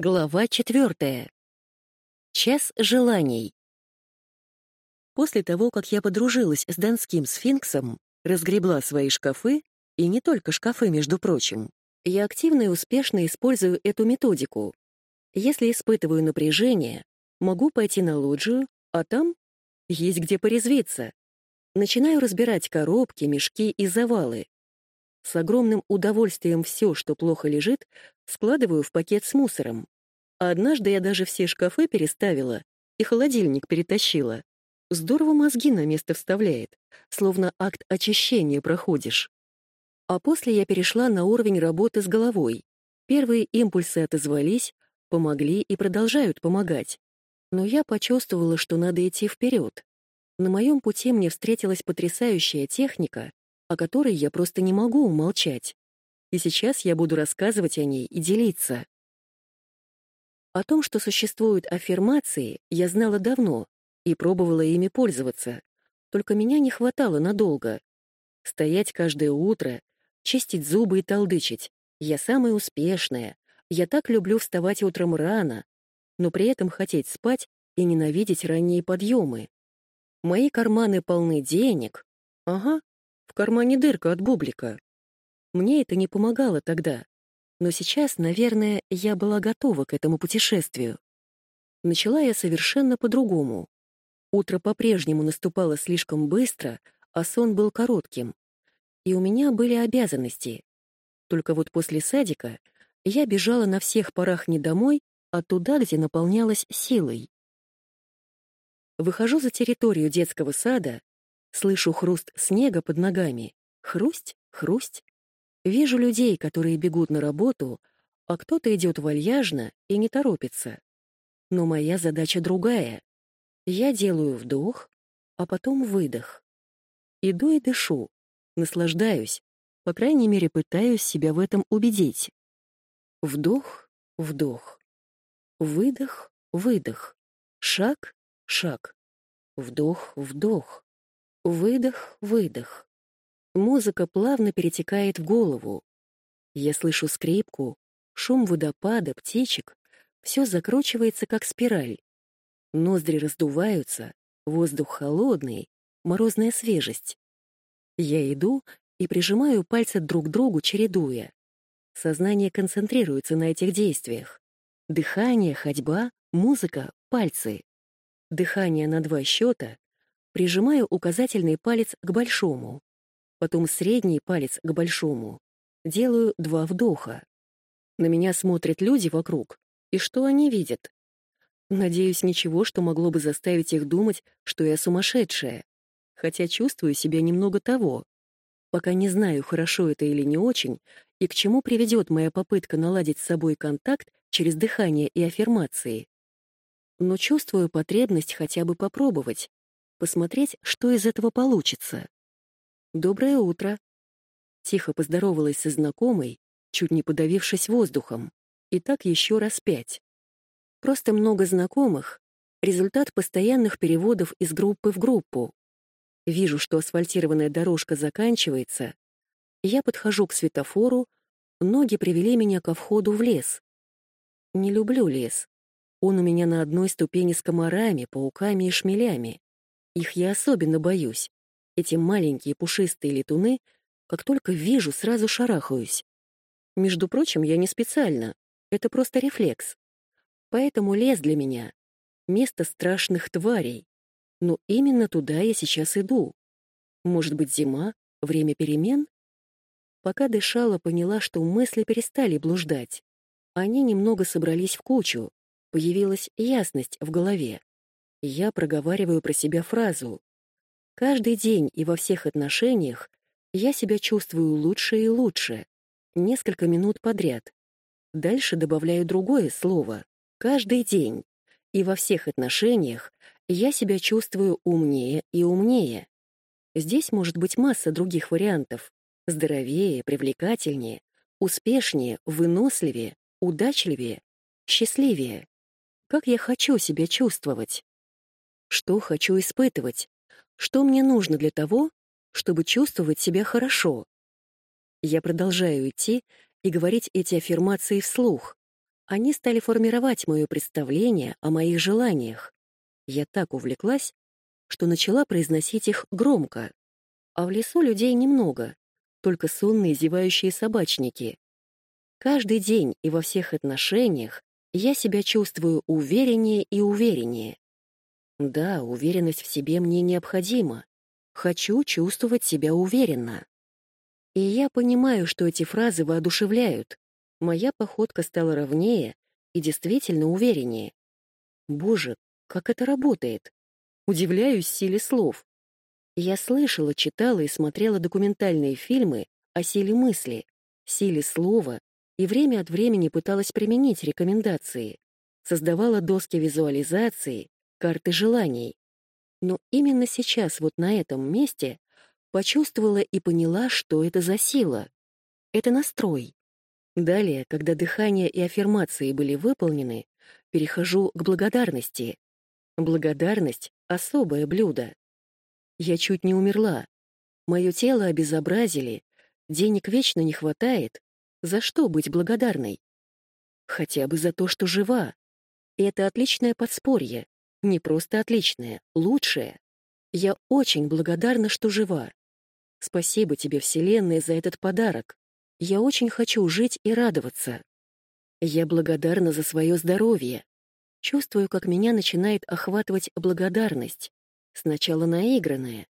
Глава четвертая. Час желаний. После того, как я подружилась с донским сфинксом, разгребла свои шкафы, и не только шкафы, между прочим, я активно и успешно использую эту методику. Если испытываю напряжение, могу пойти на лоджию, а там есть где порезвиться. Начинаю разбирать коробки, мешки и завалы. С огромным удовольствием все, что плохо лежит, складываю в пакет с мусором. Однажды я даже все шкафы переставила и холодильник перетащила. Здорово мозги на место вставляет, словно акт очищения проходишь. А после я перешла на уровень работы с головой. Первые импульсы отозвались, помогли и продолжают помогать. Но я почувствовала, что надо идти вперед. На моем пути мне встретилась потрясающая техника, о которой я просто не могу умолчать. И сейчас я буду рассказывать о ней и делиться. О том, что существуют аффирмации, я знала давно и пробовала ими пользоваться, только меня не хватало надолго. Стоять каждое утро, чистить зубы и толдычить. Я самая успешная, я так люблю вставать утром рано, но при этом хотеть спать и ненавидеть ранние подъемы. Мои карманы полны денег. Ага, кармане дырка от бублика. Мне это не помогало тогда. Но сейчас, наверное, я была готова к этому путешествию. Начала я совершенно по-другому. Утро по-прежнему наступало слишком быстро, а сон был коротким. И у меня были обязанности. Только вот после садика я бежала на всех парах не домой, а туда, где наполнялась силой. Выхожу за территорию детского сада Слышу хруст снега под ногами. Хрусть, хрусть. Вижу людей, которые бегут на работу, а кто-то идет вальяжно и не торопится. Но моя задача другая. Я делаю вдох, а потом выдох. Иду и дышу, наслаждаюсь, по крайней мере, пытаюсь себя в этом убедить. Вдох, вдох. Выдох, выдох. Шаг, шаг. Вдох, вдох. Выдох, выдох. Музыка плавно перетекает в голову. Я слышу скрипку, шум водопада, птичек. Все закручивается, как спираль. Ноздри раздуваются, воздух холодный, морозная свежесть. Я иду и прижимаю пальцы друг к другу, чередуя. Сознание концентрируется на этих действиях. Дыхание, ходьба, музыка, пальцы. Дыхание на два счета, Прижимаю указательный палец к большому, потом средний палец к большому. Делаю два вдоха. На меня смотрят люди вокруг, и что они видят? Надеюсь, ничего, что могло бы заставить их думать, что я сумасшедшая. Хотя чувствую себя немного того. Пока не знаю, хорошо это или не очень, и к чему приведет моя попытка наладить с собой контакт через дыхание и аффирмации. Но чувствую потребность хотя бы попробовать, посмотреть, что из этого получится. «Доброе утро!» Тихо поздоровалась со знакомой, чуть не подавившись воздухом, и так еще раз пять. Просто много знакомых — результат постоянных переводов из группы в группу. Вижу, что асфальтированная дорожка заканчивается. Я подхожу к светофору, ноги привели меня ко входу в лес. Не люблю лес. Он у меня на одной ступени с комарами, пауками и шмелями. Их я особенно боюсь. Эти маленькие пушистые летуны, как только вижу, сразу шарахаюсь. Между прочим, я не специально. Это просто рефлекс. Поэтому лес для меня — место страшных тварей. Но именно туда я сейчас иду. Может быть, зима, время перемен? Пока дышала, поняла, что мысли перестали блуждать. Они немного собрались в кучу, появилась ясность в голове. Я проговариваю про себя фразу. Каждый день и во всех отношениях я себя чувствую лучше и лучше. Несколько минут подряд. Дальше добавляю другое слово. Каждый день. И во всех отношениях я себя чувствую умнее и умнее. Здесь может быть масса других вариантов. Здоровее, привлекательнее, успешнее, выносливее, удачливее, счастливее. Как я хочу себя чувствовать? Что хочу испытывать? Что мне нужно для того, чтобы чувствовать себя хорошо? Я продолжаю идти и говорить эти аффирмации вслух. Они стали формировать мое представление о моих желаниях. Я так увлеклась, что начала произносить их громко. А в лесу людей немного, только сонные зевающие собачники. Каждый день и во всех отношениях я себя чувствую увереннее и увереннее. Да, уверенность в себе мне необходима. Хочу чувствовать себя уверенно. И я понимаю, что эти фразы воодушевляют. Моя походка стала ровнее и действительно увереннее. Боже, как это работает? Удивляюсь силе слов. Я слышала, читала и смотрела документальные фильмы о силе мысли, силе слова и время от времени пыталась применить рекомендации. Создавала доски визуализации, карты желаний. Но именно сейчас, вот на этом месте, почувствовала и поняла, что это за сила. Это настрой. Далее, когда дыхание и аффирмации были выполнены, перехожу к благодарности. Благодарность — особое блюдо. Я чуть не умерла. Мое тело обезобразили, денег вечно не хватает. За что быть благодарной? Хотя бы за то, что жива. Это отличное подспорье. Не просто отличное, лучшее. Я очень благодарна, что жива. Спасибо тебе, Вселенная, за этот подарок. Я очень хочу жить и радоваться. Я благодарна за свое здоровье. Чувствую, как меня начинает охватывать благодарность. Сначала наигранная,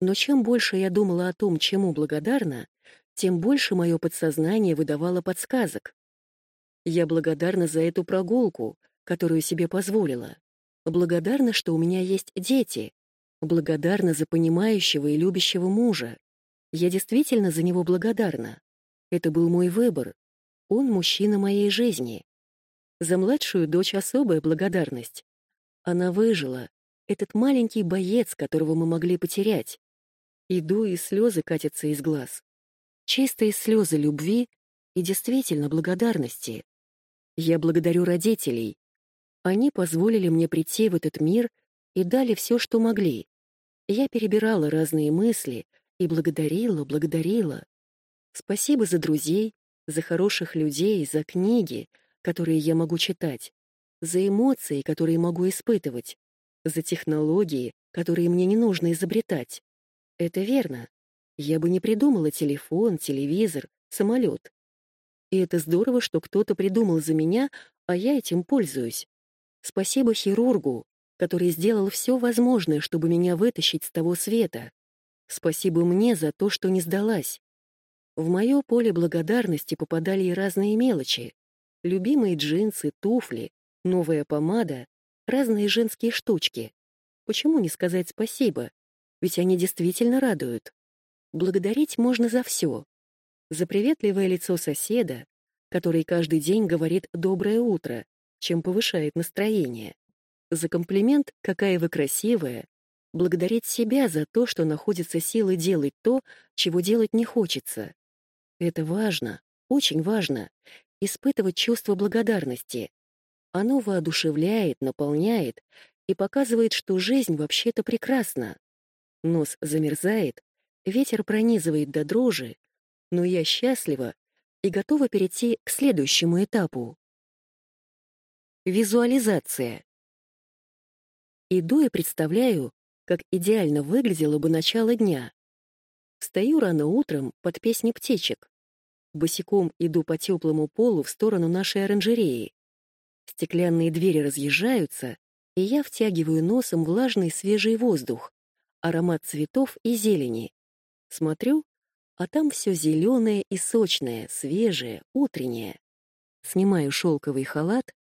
но чем больше я думала о том, чему благодарна, тем больше мое подсознание выдавало подсказок. Я благодарна за эту прогулку, которую себе позволила. Благодарна, что у меня есть дети. Благодарна за понимающего и любящего мужа. Я действительно за него благодарна. Это был мой выбор. Он мужчина моей жизни. За младшую дочь особая благодарность. Она выжила. Этот маленький боец, которого мы могли потерять. Иду, и слезы катятся из глаз. Чистые слезы любви и действительно благодарности. Я благодарю родителей. Они позволили мне прийти в этот мир и дали все, что могли. Я перебирала разные мысли и благодарила, благодарила. Спасибо за друзей, за хороших людей, за книги, которые я могу читать, за эмоции, которые могу испытывать, за технологии, которые мне не нужно изобретать. Это верно. Я бы не придумала телефон, телевизор, самолет. И это здорово, что кто-то придумал за меня, а я этим пользуюсь. Спасибо хирургу, который сделал все возможное, чтобы меня вытащить с того света. Спасибо мне за то, что не сдалась. В мое поле благодарности попадали и разные мелочи. Любимые джинсы, туфли, новая помада, разные женские штучки. Почему не сказать спасибо? Ведь они действительно радуют. Благодарить можно за все. За приветливое лицо соседа, который каждый день говорит «доброе утро», чем повышает настроение. За комплимент «какая вы красивая», благодарить себя за то, что находится силы делать то, чего делать не хочется. Это важно, очень важно, испытывать чувство благодарности. Оно воодушевляет, наполняет и показывает, что жизнь вообще-то прекрасна. Нос замерзает, Ветер пронизывает до дрожи, но я счастлива и готова перейти к следующему этапу. Визуализация. Иду и представляю, как идеально выглядело бы начало дня. Встаю рано утром под песни птичек. Босиком иду по теплому полу в сторону нашей оранжереи. Стеклянные двери разъезжаются, и я втягиваю носом влажный свежий воздух, аромат цветов и зелени. Смотрю, а там все зеленое и сочное, свежее, утреннее. Снимаю шелковый халат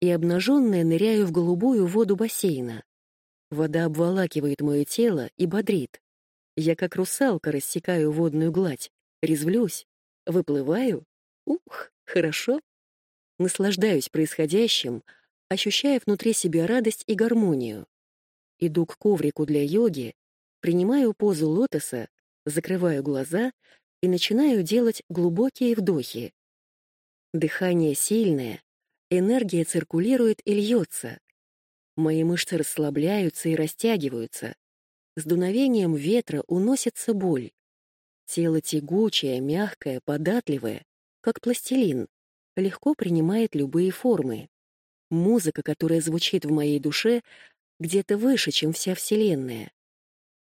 и обнаженная ныряю в голубую воду бассейна. Вода обволакивает мое тело и бодрит. Я как русалка рассекаю водную гладь, резвлюсь, выплываю. Ух, хорошо. Наслаждаюсь происходящим, ощущая внутри себя радость и гармонию. Иду к коврику для йоги, принимаю позу лотоса закрываю глаза и начинаю делать глубокие вдохи. Дыхание сильное, энергия циркулирует и льется. Мои мышцы расслабляются и растягиваются. С дуновением ветра уносится боль. Тело тягучее, мягкое, податливое, как пластилин. легко принимает любые формы. Музыка, которая звучит в моей душе, где-то выше, чем вся Вселенная.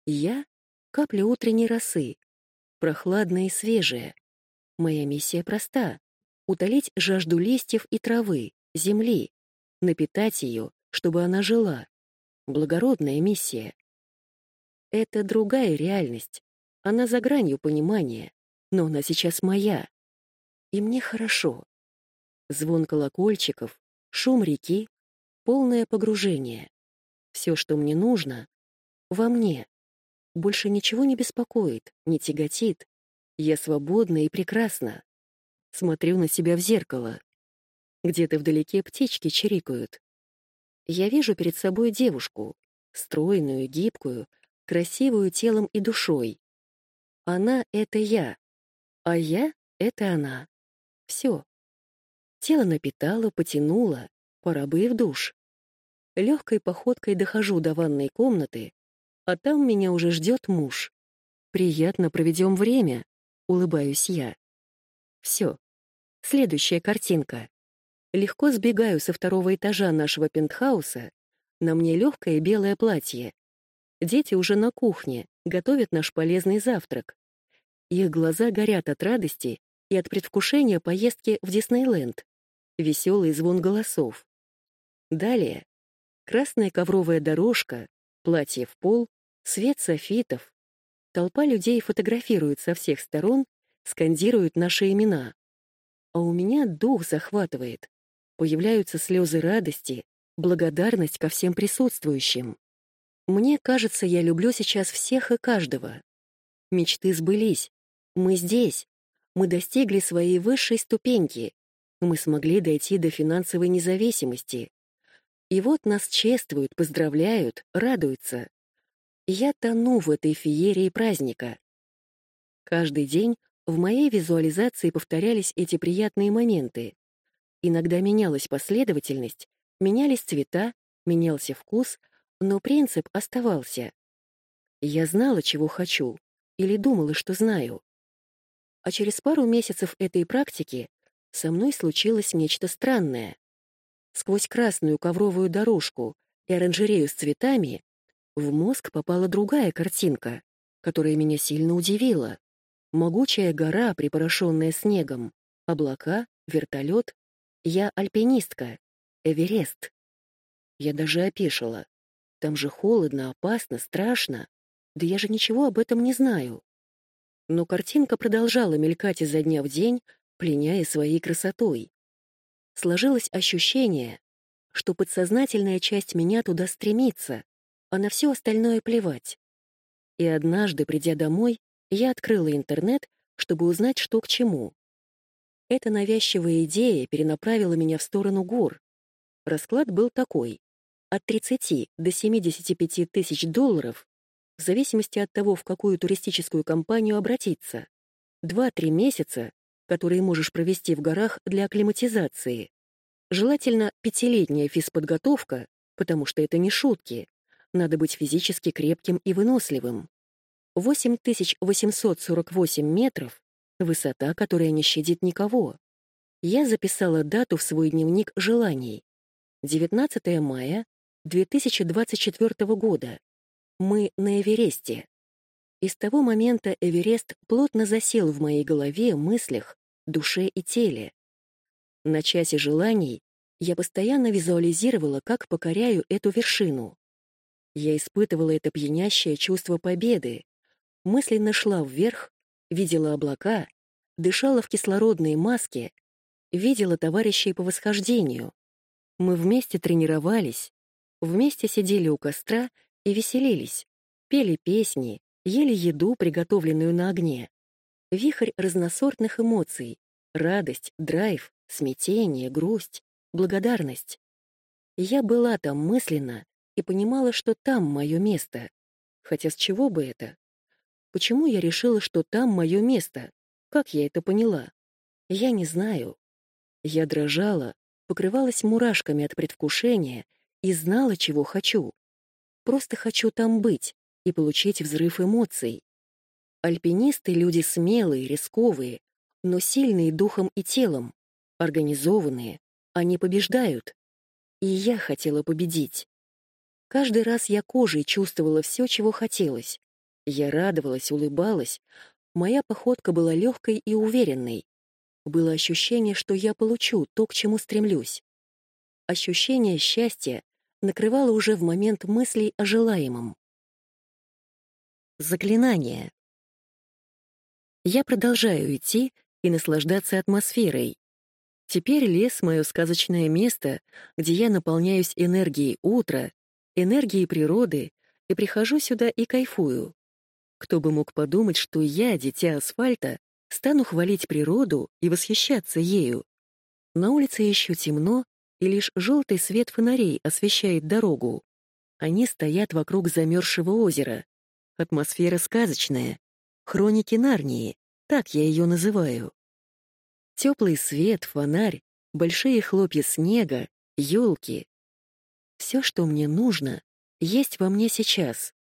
Я — капля утренней росы, прохладная и свежая. Моя миссия проста — утолить жажду листьев и травы, земли, напитать ее, чтобы она жила. Благородная миссия. Это другая реальность. Она за гранью понимания, но она сейчас моя. И мне хорошо. Звон колокольчиков, шум реки, полное погружение. Все, что мне нужно, во мне. Больше ничего не беспокоит, не тяготит. Я свободна и прекрасна. Смотрю на себя в зеркало. Где-то вдалеке птички чирикают. Я вижу перед собой девушку, стройную, гибкую, красивую телом и душой. Она — это я, а я — это она. Все. Тело напитало, потянуло, пора бы и в душ. Легкой походкой дохожу до ванной комнаты, а там меня уже ждет муж. Приятно проведем время, улыбаюсь я. Все. Следующая картинка. Легко сбегаю со второго этажа нашего пентхауса. На мне легкое белое платье. Дети уже на кухне, готовят наш полезный завтрак. Их глаза горят от радости и от предвкушения поездки в Диснейленд. Веселый звон голосов. Далее красная ковровая дорожка, платье в пол, свет софитов. Толпа людей фотографирует со всех сторон, скандирует наши имена. А у меня дух захватывает появляются слезы радости, благодарность ко всем присутствующим. Мне кажется, я люблю сейчас всех и каждого. Мечты сбылись. Мы здесь. Мы достигли своей высшей ступеньки. Мы смогли дойти до финансовой независимости. И вот нас чествуют, поздравляют, радуются. Я тону в этой феерии праздника. Каждый день в моей визуализации повторялись эти приятные моменты. Иногда менялась последовательность, менялись цвета, менялся вкус, но принцип оставался. Я знала, чего хочу, или думала, что знаю. А через пару месяцев этой практики со мной случилось нечто странное. Сквозь красную ковровую дорожку и оранжерею с цветами в мозг попала другая картинка, которая меня сильно удивила. Могучая гора, припорошенная снегом, облака, вертолет, я альпинистка. Эверест. Я даже опешила. Там же холодно, опасно, страшно. Да я же ничего об этом не знаю. Но картинка продолжала мелькать изо дня в день, пленяя своей красотой. Сложилось ощущение, что подсознательная часть меня туда стремится, а на все остальное плевать. И однажды, придя домой, я открыла интернет, чтобы узнать, что к чему. Эта навязчивая идея перенаправила меня в сторону гор. Расклад был такой. От 30 до 75 тысяч долларов, в зависимости от того, в какую туристическую компанию обратиться. 2-3 месяца, которые можешь провести в горах для акклиматизации. Желательно пятилетняя физподготовка, потому что это не шутки. Надо быть физически крепким и выносливым. 8848 метров Высота, которая не щадит никого. Я записала дату в свой дневник желаний. 19 мая 2024 года. Мы на Эвересте. И с того момента Эверест плотно засел в моей голове, мыслях, душе и теле. На часе желаний я постоянно визуализировала, как покоряю эту вершину. Я испытывала это пьянящее чувство победы, мысленно шла вверх, видела облака, дышала в кислородной маске, видела товарищей по восхождению. Мы вместе тренировались, вместе сидели у костра и веселились, пели песни, ели еду, приготовленную на огне. Вихрь разносортных эмоций — радость, драйв, смятение, грусть, благодарность. Я была там мысленно и понимала, что там мое место. Хотя с чего бы это? Почему я решила, что там мое место? Как я это поняла? Я не знаю. Я дрожала, покрывалась мурашками от предвкушения и знала, чего хочу. Просто хочу там быть и получить взрыв эмоций. Альпинисты — люди смелые, рисковые, но сильные духом и телом. организованные, они побеждают. И я хотела победить. Каждый раз я кожей чувствовала все, чего хотелось. Я радовалась, улыбалась. Моя походка была легкой и уверенной. Было ощущение, что я получу то, к чему стремлюсь. Ощущение счастья накрывало уже в момент мыслей о желаемом. Заклинание. Я продолжаю идти и наслаждаться атмосферой. Теперь лес — мое сказочное место, где я наполняюсь энергией утра, энергией природы и прихожу сюда и кайфую. Кто бы мог подумать, что я, дитя асфальта, стану хвалить природу и восхищаться ею. На улице еще темно, и лишь желтый свет фонарей освещает дорогу. Они стоят вокруг замерзшего озера. Атмосфера сказочная. Хроники Нарнии, так я ее называю. Теплый свет, фонарь, большие хлопья снега, елки. Все, что мне нужно, есть во мне сейчас.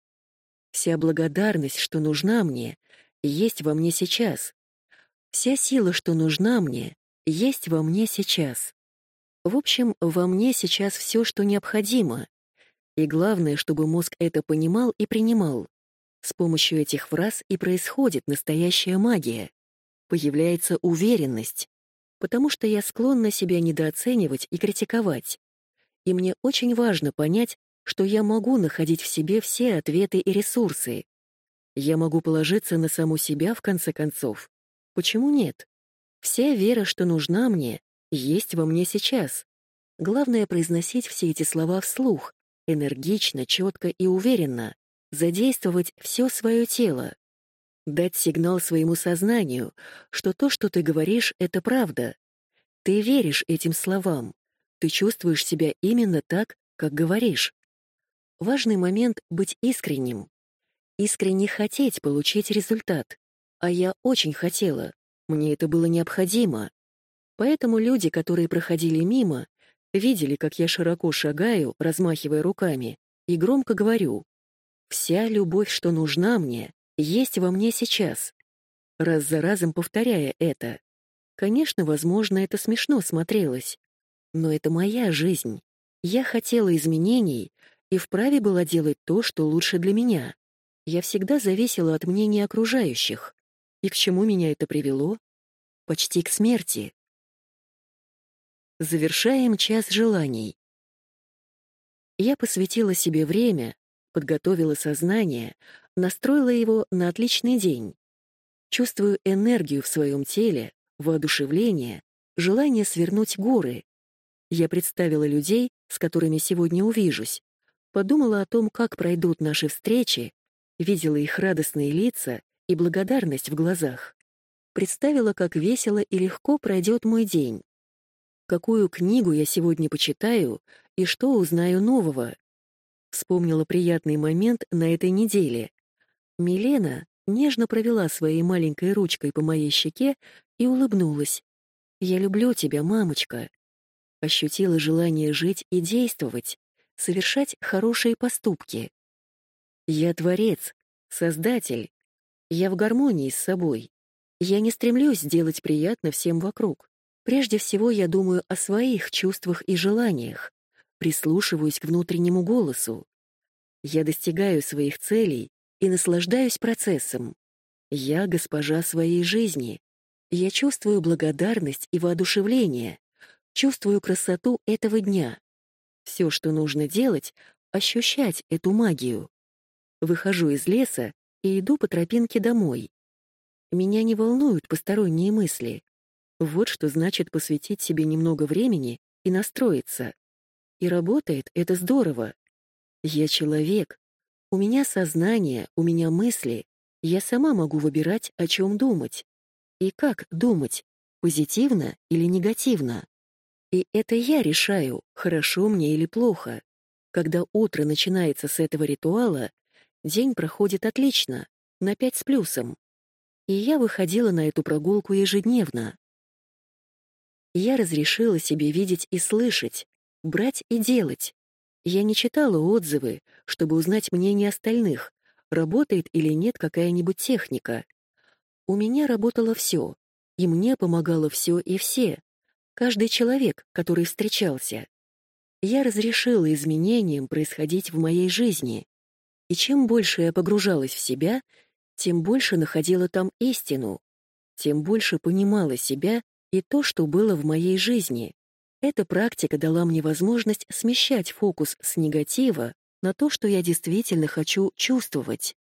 Вся благодарность, что нужна мне, есть во мне сейчас. Вся сила, что нужна мне, есть во мне сейчас. В общем, во мне сейчас все, что необходимо. И главное, чтобы мозг это понимал и принимал. С помощью этих фраз и происходит настоящая магия. Появляется уверенность, потому что я склонна себя недооценивать и критиковать. И мне очень важно понять, что я могу находить в себе все ответы и ресурсы. Я могу положиться на саму себя в конце концов. Почему нет? Вся вера, что нужна мне, есть во мне сейчас. Главное — произносить все эти слова вслух, энергично, четко и уверенно задействовать все свое тело, дать сигнал своему сознанию, что то, что ты говоришь, — это правда. Ты веришь этим словам, ты чувствуешь себя именно так, как говоришь. Важный момент — быть искренним. Искренне хотеть получить результат. А я очень хотела, мне это было необходимо. Поэтому люди, которые проходили мимо, видели, как я широко шагаю, размахивая руками, и громко говорю Вся любовь, что нужна мне, есть во мне сейчас. Раз за разом повторяя это. Конечно, возможно, это смешно смотрелось. Но это моя жизнь. Я хотела изменений и вправе была делать то, что лучше для меня. Я всегда зависела от мнения окружающих. И к чему меня это привело? Почти к смерти. Завершаем час желаний. Я посвятила себе время, подготовила сознание, настроила его на отличный день. Чувствую энергию в своем теле, воодушевление, желание свернуть горы. Я представила людей, с которыми сегодня увижусь, подумала о том, как пройдут наши встречи, видела их радостные лица и благодарность в глазах. Представила, как весело и легко пройдет мой день. Какую книгу я сегодня почитаю и что узнаю нового. Вспомнила приятный момент на этой неделе. Милена нежно провела своей маленькой ручкой по моей щеке и улыбнулась. «Я люблю тебя, мамочка». Ощутила желание жить и действовать, совершать хорошие поступки. Я творец, создатель. Я в гармонии с собой. Я не стремлюсь сделать приятно всем вокруг. Прежде всего я думаю о своих чувствах и желаниях прислушиваюсь к внутреннему голосу. Я достигаю своих целей и наслаждаюсь процессом. Я госпожа своей жизни. Я чувствую благодарность и воодушевление, чувствую красоту этого дня. Все, что нужно делать — ощущать эту магию. Выхожу из леса и иду по тропинке домой. Меня не волнуют посторонние мысли. Вот что значит посвятить себе немного времени и настроиться. И работает это здорово. Я человек. У меня сознание, у меня мысли. Я сама могу выбирать, о чем думать. И как думать, позитивно или негативно. И это я решаю, хорошо мне или плохо. Когда утро начинается с этого ритуала, день проходит отлично, на пять с плюсом. И я выходила на эту прогулку ежедневно. Я разрешила себе видеть и слышать, брать и делать. Я не читала отзывы, чтобы узнать мнение остальных, работает или нет какая-нибудь техника. У меня работало все, и мне помогало все и все. Каждый человек, который встречался. Я разрешила изменениям происходить в моей жизни. И чем больше я погружалась в себя, тем больше находила там истину, тем больше понимала себя и то, что было в моей жизни. Эта практика дала мне возможность смещать фокус с негатива на то, что я действительно хочу чувствовать.